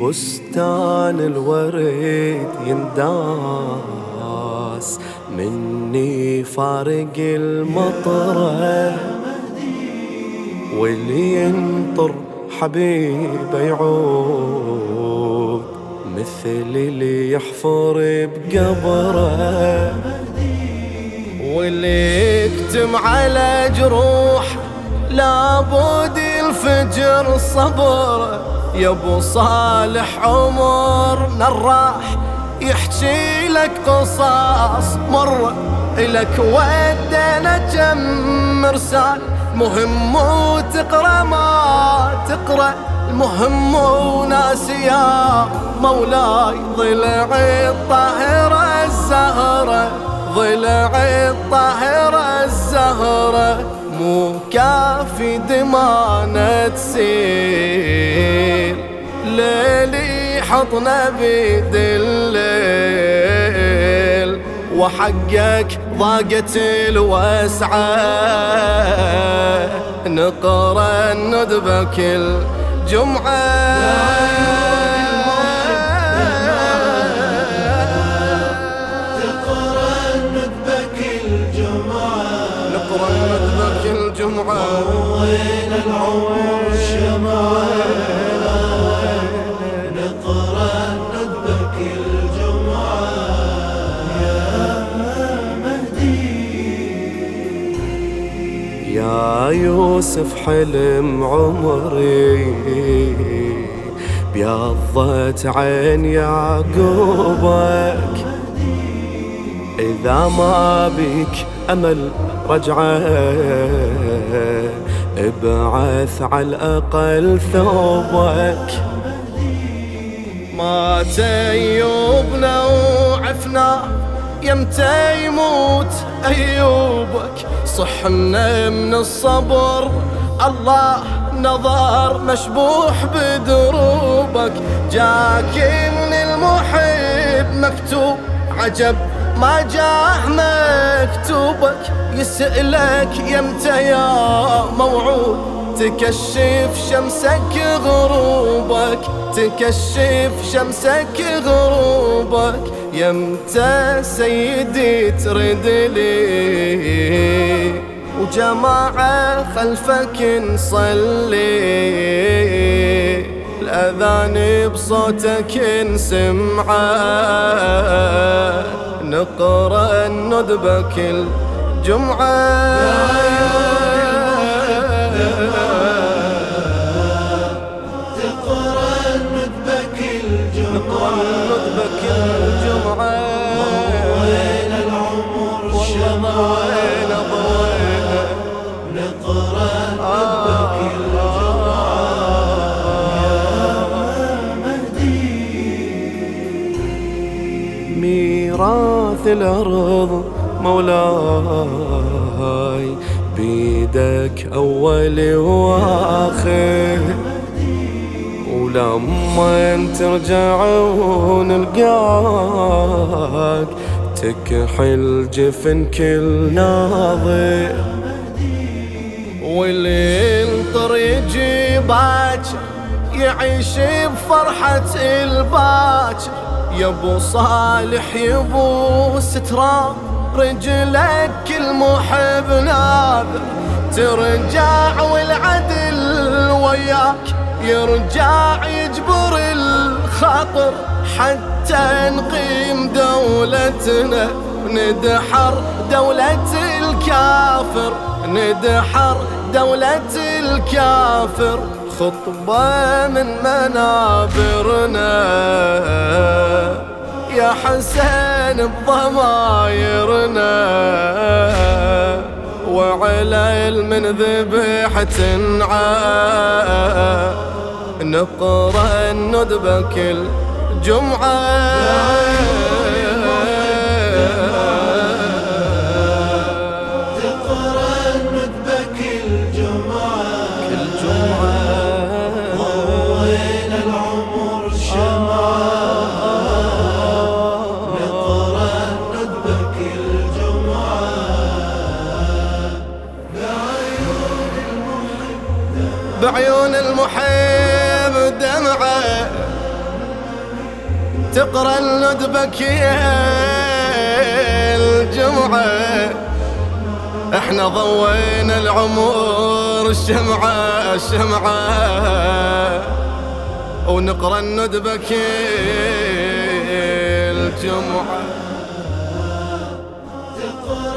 بستان الورد ينداس مني فارق المطره واللي ينطر حبيبه يعود مثل اللي يحفر بقبره واللي يكتم على جروح لابد الفجر صبره يا أبو صالح عمرنا الراح يحكي لك قصص مرة إلك ودنا كم مرسال. مهم وتقرا ما تقرأ المهم وناس يا مولاي. ضلع الطاهرة الزهرة ضلع الطاهرة الزهرة مو كافي دمانة تسيل ليلي حطنا بيد الليل وحقك ضاقت الوسعة. نقرأ الندبة كل جمعة. الجمعة وين العمر شمعة نقرأ ندبك الجمعة. يا مهدي يا يوسف حلم عمري. بيضت عين يعقوبك. إذا ما بك أمل رجعة ابعث على الأقل ثوبك. مات أيوبنا وعفنا يمتى يموت أيوبك. صحنا من الصبر الله نظر مشبوح بدروبك. جاك من المحب مكتوب عجب ما جاه مكتوبك يسألك يمتى يا موعود. تكشف شمسك غروبك تكشف شمسك غروبك. يمتى سيدي ترد لي؟ وجماعة خلفك نصلي. الأذان بصوتك نسمعه نقرأ الندبة كل جمعة. ميراث الأرض مولاي. بيدك أول وآخر. ولما ترجعون نلقاك تكحل جفن كل ناظر. واللي ينطر يجي باكر يعيش بفرحة الباكر. يا ابو صالح يا ابو سترام رجلك المحب ناظر ترجع والعدل وياك يرجع يجبر الخاطر. حتى نقيم دولتنا ندحر دولة الكافر. ندحر دولة الكافر. خطبة من منابرنا. يا حسين بضمايرنا. وعلى من ذبحت نقرأ الندبة كل جمعة. بعيون المحب دمعة تقرأ الندبك يا الجمعة إحنا ضوينا العمر الشمعة الشمعة. ونقرأ الندبك الجمعة تقرأ